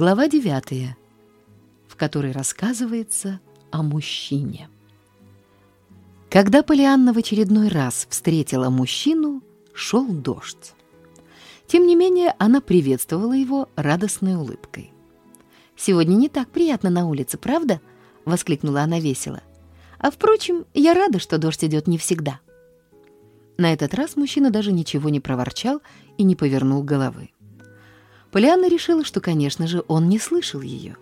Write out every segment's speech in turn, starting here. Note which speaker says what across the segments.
Speaker 1: Глава 9, в которой рассказывается о мужчине. Когда Полианна в очередной раз встретила мужчину, шел дождь. Тем не менее, она приветствовала его радостной улыбкой. «Сегодня не так приятно на улице, правда?» — воскликнула она весело. «А впрочем, я рада, что дождь идет не всегда». На этот раз мужчина даже ничего не проворчал и не повернул головы. Полианна решила, что, конечно же, он не слышал ее.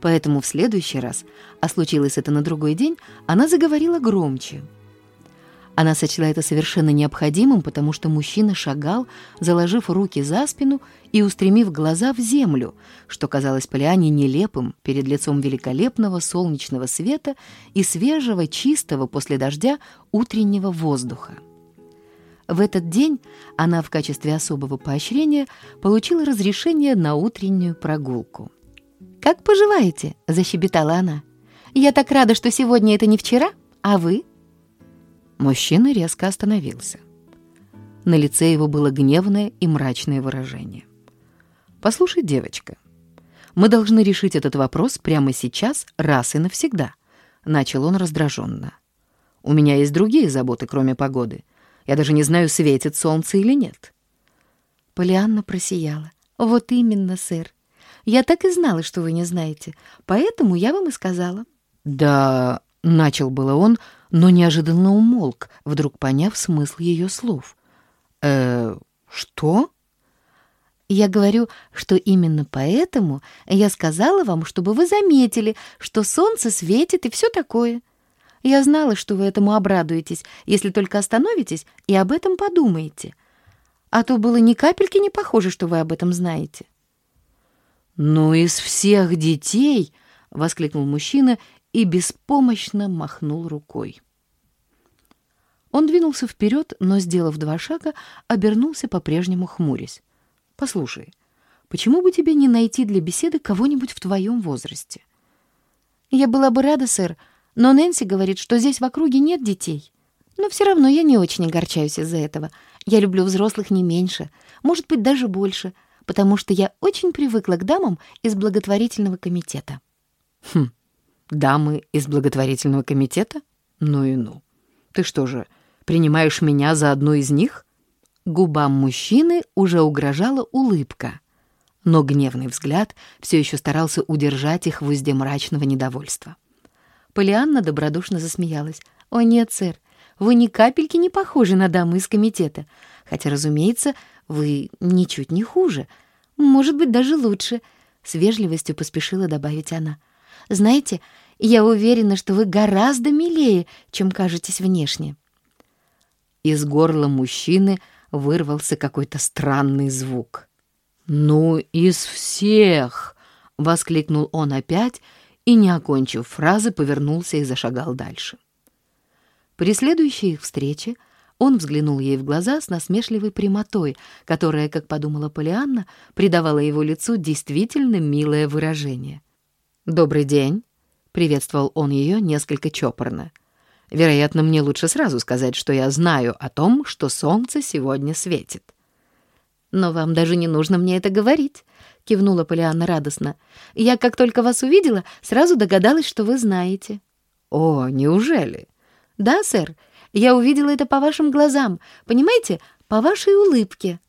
Speaker 1: Поэтому в следующий раз, а случилось это на другой день, она заговорила громче. Она сочла это совершенно необходимым, потому что мужчина шагал, заложив руки за спину и устремив глаза в землю, что казалось Полиане нелепым перед лицом великолепного солнечного света и свежего, чистого после дождя утреннего воздуха. В этот день она в качестве особого поощрения получила разрешение на утреннюю прогулку. «Как поживаете?» – защебетала она. «Я так рада, что сегодня это не вчера, а вы?» Мужчина резко остановился. На лице его было гневное и мрачное выражение. «Послушай, девочка, мы должны решить этот вопрос прямо сейчас, раз и навсегда», — начал он раздраженно. «У меня есть другие заботы, кроме погоды. Я даже не знаю, светит солнце или нет». Полианна просияла. «Вот именно, сэр. Я так и знала, что вы не знаете, поэтому я вам и сказала». «Да...» — начал было он, но неожиданно умолк, вдруг поняв смысл ее слов. «Э, что?» Я говорю, что именно поэтому я сказала вам, чтобы вы заметили, что солнце светит и все такое. Я знала, что вы этому обрадуетесь, если только остановитесь и об этом подумаете. А то было ни капельки не похоже, что вы об этом знаете. «Ну, из всех детей!» — воскликнул мужчина и беспомощно махнул рукой. Он двинулся вперед, но, сделав два шага, обернулся по-прежнему хмурясь. «Послушай, почему бы тебе не найти для беседы кого-нибудь в твоем возрасте?» «Я была бы рада, сэр, — но Нэнси говорит, что здесь в округе нет детей. Но все равно я не очень огорчаюсь из-за этого. Я люблю взрослых не меньше, может быть, даже больше, потому что я очень привыкла к дамам из благотворительного комитета. Хм, дамы из благотворительного комитета? Ну и ну. Ты что же, принимаешь меня за одну из них? Губам мужчины уже угрожала улыбка, но гневный взгляд все еще старался удержать их в узде мрачного недовольства. Полианна добродушно засмеялась. «О нет, сэр, вы ни капельки не похожи на даму из комитета. Хотя, разумеется, вы ничуть не хуже. Может быть, даже лучше», — с вежливостью поспешила добавить она. «Знаете, я уверена, что вы гораздо милее, чем кажетесь внешне». Из горла мужчины вырвался какой-то странный звук. «Ну, из всех!» — воскликнул он опять и, не окончив фразы, повернулся и зашагал дальше. При следующей их встрече он взглянул ей в глаза с насмешливой прямотой, которая, как подумала Полианна, придавала его лицу действительно милое выражение. «Добрый день», — приветствовал он ее несколько чопорно. «Вероятно, мне лучше сразу сказать, что я знаю о том, что солнце сегодня светит». «Но вам даже не нужно мне это говорить», — кивнула Полианна радостно. «Я, как только вас увидела, сразу догадалась, что вы знаете». «О, неужели?» «Да, сэр. Я увидела это по вашим глазам. Понимаете, по вашей улыбке».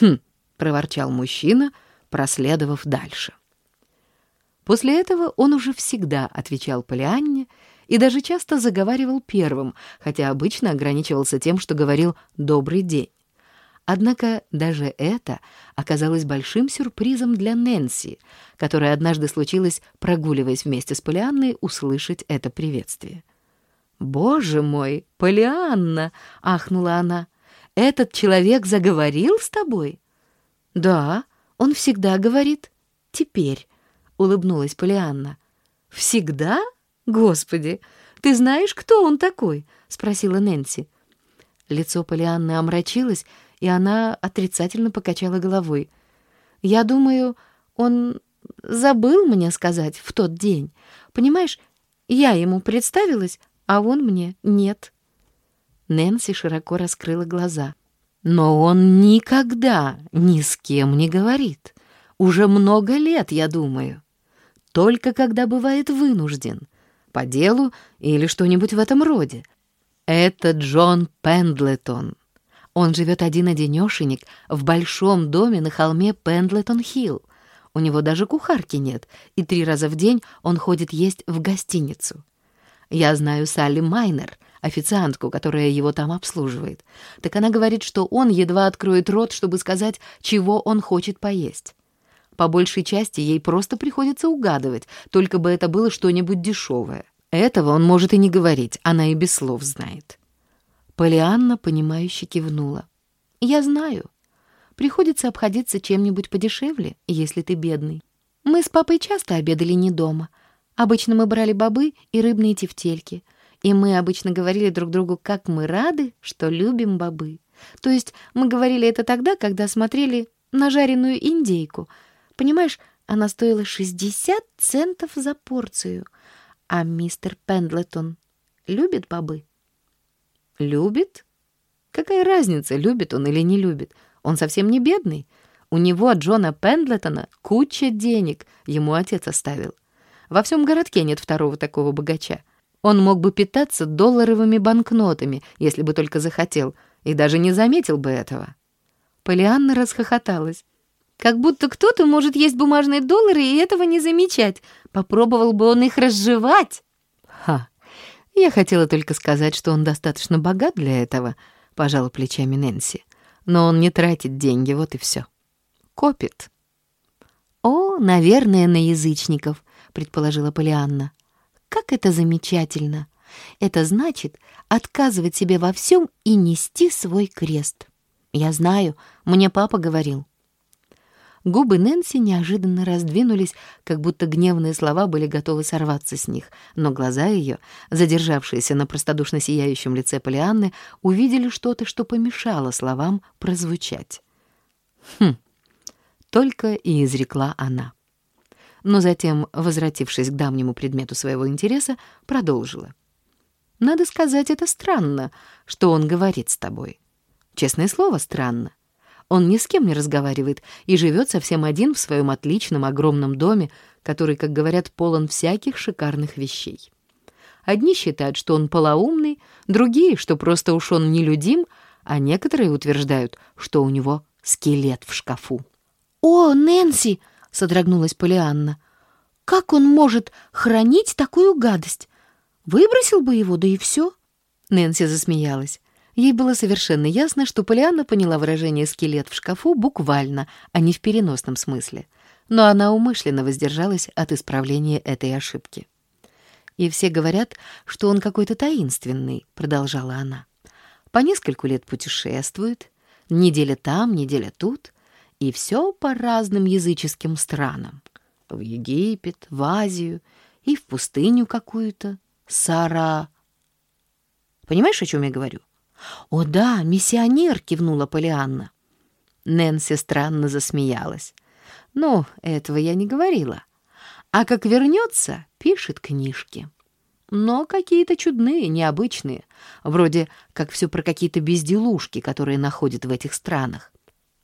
Speaker 1: «Хм», — проворчал мужчина, проследовав дальше. После этого он уже всегда отвечал Полианне и даже часто заговаривал первым, хотя обычно ограничивался тем, что говорил «добрый день». Однако даже это оказалось большим сюрпризом для Нэнси, которая однажды случилось, прогуливаясь вместе с Полианной, услышать это приветствие. «Боже мой, Полианна!» — ахнула она. «Этот человек заговорил с тобой?» «Да, он всегда говорит. Теперь», — улыбнулась Полианна. «Всегда? Господи! Ты знаешь, кто он такой?» — спросила Нэнси. Лицо Полианны омрачилось, и она отрицательно покачала головой. «Я думаю, он забыл мне сказать в тот день. Понимаешь, я ему представилась, а он мне нет». Нэнси широко раскрыла глаза. «Но он никогда ни с кем не говорит. Уже много лет, я думаю. Только когда бывает вынужден. По делу или что-нибудь в этом роде. Это Джон Пендлетон. Он живет один-одинешенек в большом доме на холме Пендлетон-Хилл. У него даже кухарки нет, и три раза в день он ходит есть в гостиницу. Я знаю Салли Майнер, официантку, которая его там обслуживает. Так она говорит, что он едва откроет рот, чтобы сказать, чего он хочет поесть. По большей части ей просто приходится угадывать, только бы это было что-нибудь дешевое. Этого он может и не говорить, она и без слов знает. Полианна, понимающе кивнула. «Я знаю. Приходится обходиться чем-нибудь подешевле, если ты бедный. Мы с папой часто обедали не дома. Обычно мы брали бобы и рыбные тефтельки. И мы обычно говорили друг другу, как мы рады, что любим бобы. То есть мы говорили это тогда, когда смотрели на жареную индейку — Понимаешь, она стоила 60 центов за порцию. А мистер Пендлетон любит бобы? Любит? Какая разница, любит он или не любит? Он совсем не бедный. У него, Джона Пендлетона, куча денег, ему отец оставил. Во всем городке нет второго такого богача. Он мог бы питаться долларовыми банкнотами, если бы только захотел, и даже не заметил бы этого. Полианна расхохоталась. Как будто кто-то может есть бумажные доллары и этого не замечать. Попробовал бы он их разжевать. Ха, я хотела только сказать, что он достаточно богат для этого, пожала плечами Нэнси. Но он не тратит деньги, вот и все. Копит. О, наверное, на язычников, предположила Полианна. Как это замечательно! Это значит отказывать себе во всем и нести свой крест. Я знаю, мне папа говорил. Губы Нэнси неожиданно раздвинулись, как будто гневные слова были готовы сорваться с них, но глаза ее, задержавшиеся на простодушно сияющем лице Полианны, увидели что-то, что помешало словам прозвучать. «Хм», — только и изрекла она. Но затем, возвратившись к давнему предмету своего интереса, продолжила. «Надо сказать, это странно, что он говорит с тобой. Честное слово, странно. Он ни с кем не разговаривает и живет совсем один в своем отличном огромном доме, который, как говорят, полон всяких шикарных вещей. Одни считают, что он полоумный, другие, что просто уж он нелюдим, а некоторые утверждают, что у него скелет в шкафу. «О, Нэнси!» — содрогнулась Полианна. «Как он может хранить такую гадость? Выбросил бы его, да и все!» Нэнси засмеялась. Ей было совершенно ясно, что Полианна поняла выражение «скелет в шкафу» буквально, а не в переносном смысле. Но она умышленно воздержалась от исправления этой ошибки. «И все говорят, что он какой-то таинственный», — продолжала она. «По нескольку лет путешествует, неделя там, неделя тут, и все по разным языческим странам. В Египет, в Азию и в пустыню какую-то, Сара. Понимаешь, о чем я говорю? «О да, миссионер!» — кивнула Полианна. Нэнси странно засмеялась. «Ну, этого я не говорила. А как вернется, пишет книжки. Но какие-то чудные, необычные, вроде как все про какие-то безделушки, которые находят в этих странах.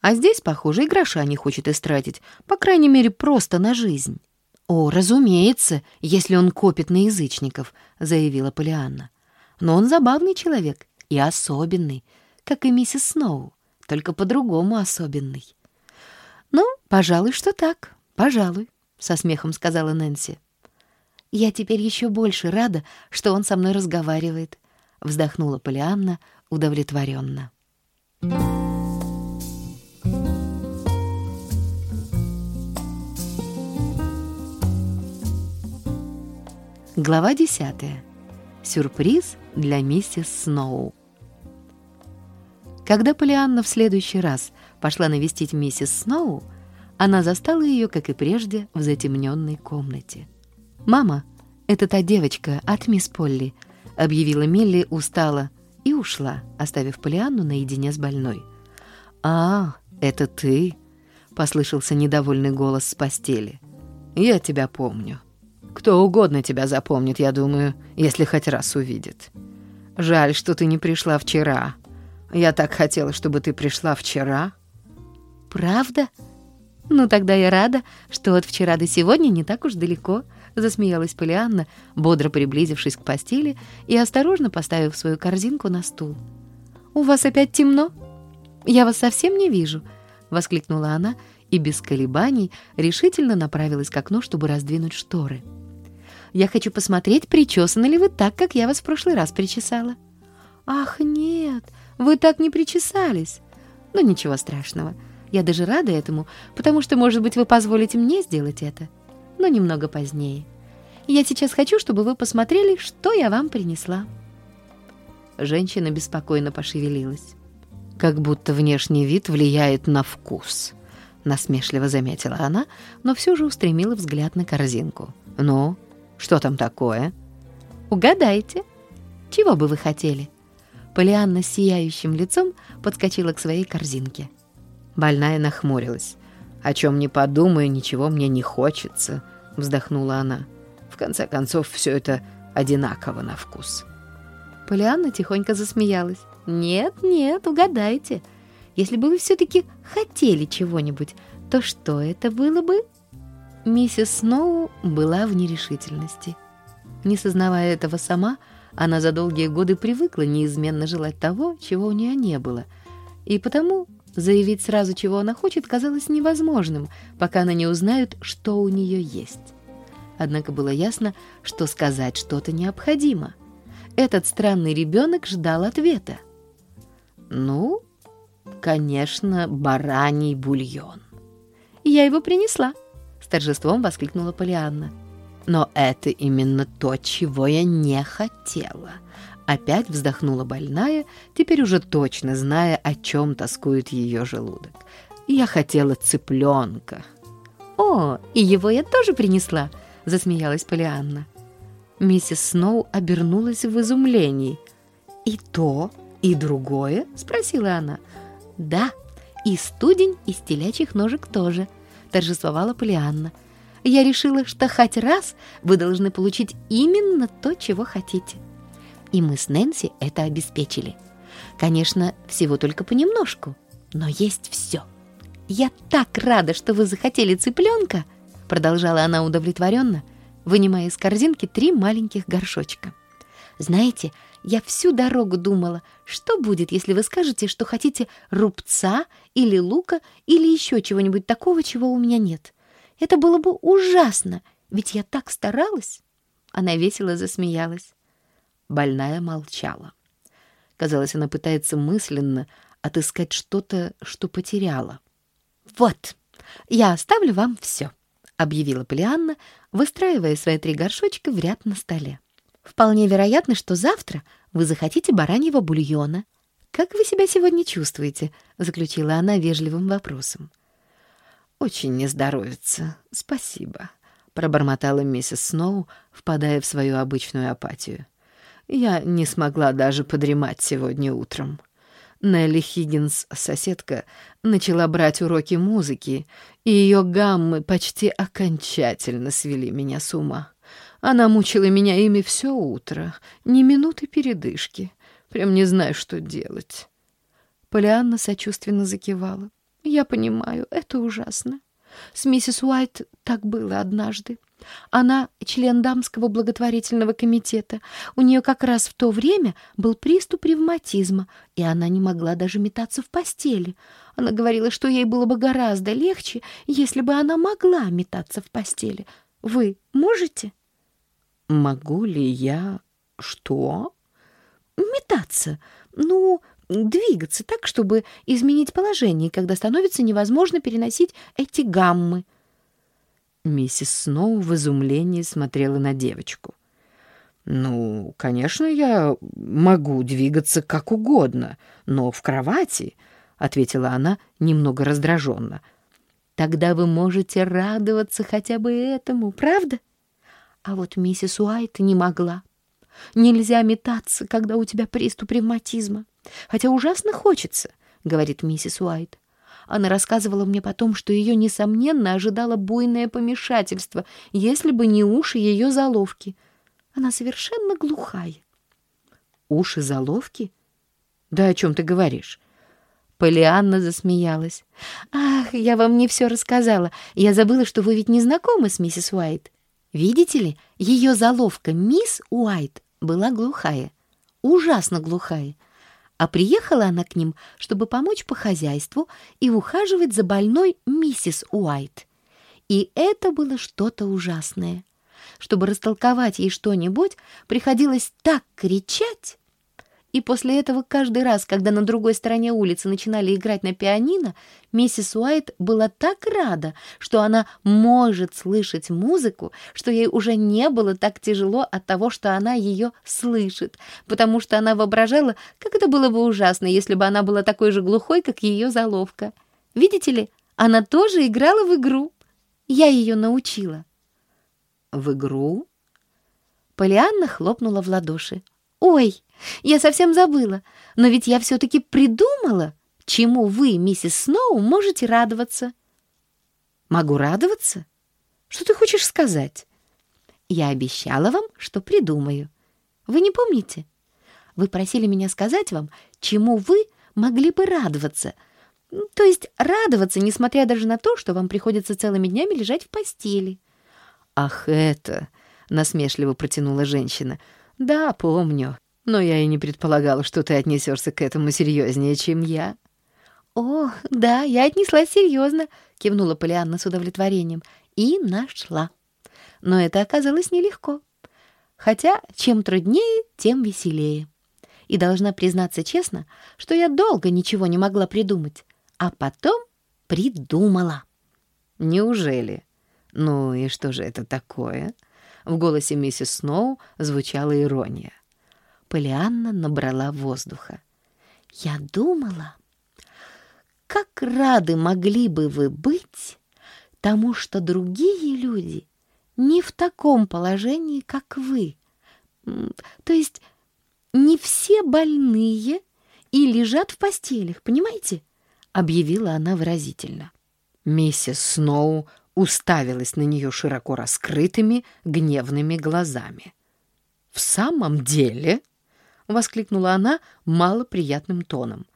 Speaker 1: А здесь, похоже, и гроша не хочет истратить, по крайней мере, просто на жизнь». «О, разумеется, если он копит на язычников», — заявила Полианна. «Но он забавный человек и особенный, как и миссис Сноу, только по-другому особенный. «Ну, пожалуй, что так, пожалуй», — со смехом сказала Нэнси. «Я теперь еще больше рада, что он со мной разговаривает», — вздохнула Полианна удовлетворенно. Глава десятая. Сюрприз для миссис Сноу. Когда Полианна в следующий раз пошла навестить миссис Сноу, она застала ее, как и прежде, в затемненной комнате. «Мама, это та девочка от мисс Полли», — объявила Милли устало и ушла, оставив Полианну наедине с больной. «А, это ты?» — послышался недовольный голос с постели. «Я тебя помню. Кто угодно тебя запомнит, я думаю, если хоть раз увидит. Жаль, что ты не пришла вчера. Я так хотела, чтобы ты пришла вчера. Правда? «Ну, тогда я рада, что от вчера до сегодня не так уж далеко», — засмеялась Полианна, бодро приблизившись к постели и осторожно поставив свою корзинку на стул. «У вас опять темно? Я вас совсем не вижу», — воскликнула она и без колебаний решительно направилась к окну, чтобы раздвинуть шторы. «Я хочу посмотреть, причесаны ли вы так, как я вас в прошлый раз причесала». «Ах, нет, вы так не причесались». «Ну, ничего страшного. Я даже рада этому, потому что, может быть, вы позволите мне сделать это, но немного позднее. Я сейчас хочу, чтобы вы посмотрели, что я вам принесла». Женщина беспокойно пошевелилась. «Как будто внешний вид влияет на вкус», — насмешливо заметила она, но все же устремила взгляд на корзинку. «Ну, что там такое?» «Угадайте. Чего бы вы хотели?» Полианна с сияющим лицом подскочила к своей корзинке. Больная нахмурилась. «О чем не подумаю, ничего мне не хочется», — вздохнула она. «В конце концов, все это одинаково на вкус». Полианна тихонько засмеялась. «Нет, нет, угадайте. Если бы вы все-таки хотели чего-нибудь, то что это было бы?» Миссис Сноу была в нерешительности. Не сознавая этого сама, она за долгие годы привыкла неизменно желать того, чего у нее не было, и потому Заявить сразу, чего она хочет, казалось невозможным, пока она не узнает, что у нее есть. Однако было ясно, что сказать что-то необходимо. Этот странный ребенок ждал ответа. «Ну, конечно, бараний бульон». «Я его принесла», — с торжеством воскликнула Полианна. «Но это именно то, чего я не хотела», Опять вздохнула больная, теперь уже точно зная, о чем тоскует ее желудок. «Я хотела цыпленка». «О, и его я тоже принесла», — засмеялась Полианна. Миссис Сноу обернулась в изумлении. «И то, и другое?» — спросила она. «Да, и студень из телячьих ножек тоже», — торжествовала Полианна. «Я решила, что хоть раз вы должны получить именно то, чего хотите». И мы с Нэнси это обеспечили. Конечно, всего только понемножку, но есть все. «Я так рада, что вы захотели цыпленка!» Продолжала она удовлетворенно, вынимая из корзинки три маленьких горшочка. «Знаете, я всю дорогу думала, что будет, если вы скажете, что хотите рубца или лука или еще чего-нибудь такого, чего у меня нет. Это было бы ужасно, ведь я так старалась!» Она весело засмеялась. Больная молчала. Казалось, она пытается мысленно отыскать что-то, что потеряла. «Вот, я оставлю вам все», — объявила Полианна, выстраивая свои три горшочка в ряд на столе. «Вполне вероятно, что завтра вы захотите бараньего бульона. Как вы себя сегодня чувствуете?» — заключила она вежливым вопросом. «Очень не здоровится, спасибо», — пробормотала миссис Сноу, впадая в свою обычную апатию. Я не смогла даже подремать сегодня утром. Нелли Хиггинс, соседка, начала брать уроки музыки, и ее гаммы почти окончательно свели меня с ума. Она мучила меня ими все утро, ни минуты передышки. Прям не знаю, что делать. Полианна сочувственно закивала. «Я понимаю, это ужасно. С миссис Уайт так было однажды. Она член дамского благотворительного комитета. У нее как раз в то время был приступ ревматизма, и она не могла даже метаться в постели. Она говорила, что ей было бы гораздо легче, если бы она могла метаться в постели. Вы можете? Могу ли я... Что? Метаться. Ну, двигаться так, чтобы изменить положение, когда становится невозможно переносить эти гаммы. Миссис Сноу в изумлении смотрела на девочку. «Ну, конечно, я могу двигаться как угодно, но в кровати», — ответила она немного раздраженно. «Тогда вы можете радоваться хотя бы этому, правда?» А вот миссис Уайт не могла. «Нельзя метаться, когда у тебя приступ ревматизма. Хотя ужасно хочется», — говорит миссис Уайт. Она рассказывала мне потом, что ее, несомненно, ожидало буйное помешательство, если бы не уши ее заловки. Она совершенно глухая. Уши заловки? Да о чем ты говоришь? Полианна засмеялась. «Ах, я вам не все рассказала. Я забыла, что вы ведь не знакомы с миссис Уайт. Видите ли, ее заловка мисс Уайт была глухая. Ужасно глухая. А приехала она к ним, чтобы помочь по хозяйству и ухаживать за больной миссис Уайт. И это было что-то ужасное. Чтобы растолковать ей что-нибудь, приходилось так кричать, и после этого каждый раз, когда на другой стороне улицы начинали играть на пианино, миссис Уайт была так рада, что она может слышать музыку, что ей уже не было так тяжело от того, что она ее слышит, потому что она воображала, как это было бы ужасно, если бы она была такой же глухой, как ее заловка. Видите ли, она тоже играла в игру. Я ее научила.
Speaker 2: В игру?
Speaker 1: Полианна хлопнула в ладоши. «Ой, я совсем забыла. Но ведь я все-таки придумала, чему вы, миссис Сноу, можете радоваться».
Speaker 2: «Могу радоваться? Что ты хочешь сказать?»
Speaker 1: «Я обещала вам, что придумаю. Вы не помните? Вы просили меня сказать вам, чему вы могли бы радоваться. То есть радоваться, несмотря даже на то, что вам приходится целыми днями лежать в постели».
Speaker 2: «Ах, это!» — насмешливо протянула женщина — «Да, помню. Но я и не предполагала, что ты отнесешься к этому серьезнее, чем я».
Speaker 1: «О, да, я отнеслась серьезно», — кивнула Полианна с удовлетворением. «И нашла. Но это оказалось нелегко. Хотя чем труднее, тем веселее. И должна признаться честно, что я долго ничего не могла придумать, а потом придумала».
Speaker 2: «Неужели? Ну и что же это такое?» В голосе миссис Сноу звучала ирония.
Speaker 1: Полианна набрала воздуха. «Я думала, как рады могли бы вы быть тому, что другие люди не в таком положении, как вы. То есть не все больные и лежат в постелях, понимаете?» — объявила она выразительно.
Speaker 2: Миссис Сноу уставилась на нее широко раскрытыми гневными глазами. «В самом деле?» — воскликнула она малоприятным тоном.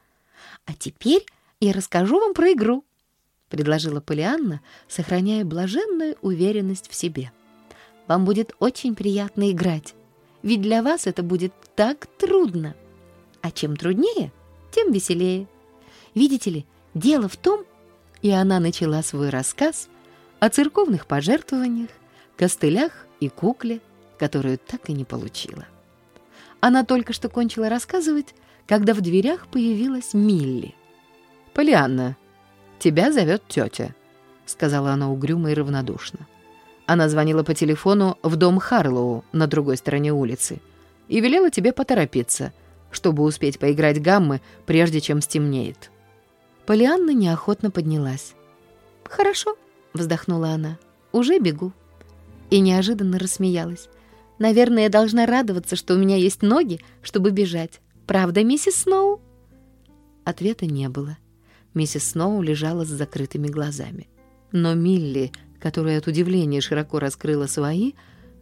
Speaker 1: «А теперь я расскажу вам про игру», — предложила Полианна, сохраняя блаженную уверенность в себе. «Вам будет очень приятно играть, ведь для вас это будет так трудно. А чем труднее, тем веселее. Видите ли, дело в том, и она начала свой рассказ — о церковных пожертвованиях, костылях и кукле, которую так и не получила. Она только что кончила рассказывать, когда в дверях появилась Милли.
Speaker 2: «Полианна, тебя зовет тетя», — сказала она угрюмо и равнодушно. Она звонила по телефону в дом Харлоу на другой стороне улицы и велела тебе поторопиться, чтобы успеть поиграть гаммы, прежде чем стемнеет.
Speaker 1: Полианна неохотно поднялась. «Хорошо», вздохнула она. «Уже бегу». И неожиданно рассмеялась. «Наверное, я должна радоваться, что у меня есть ноги, чтобы бежать. Правда, миссис Сноу?» Ответа не было. Миссис Сноу лежала с закрытыми глазами. Но Милли, которая от удивления широко раскрыла свои,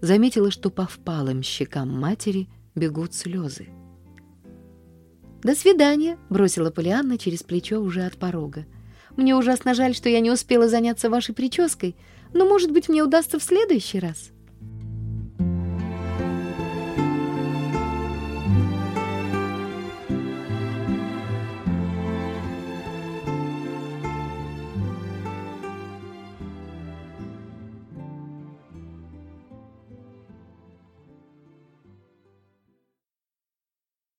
Speaker 1: заметила, что по впалым щекам матери бегут слезы. «До свидания», — бросила Полианна через плечо уже от порога. Мне ужасно жаль, что я не успела заняться вашей прической, но, может быть, мне удастся в следующий раз».